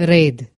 ريد.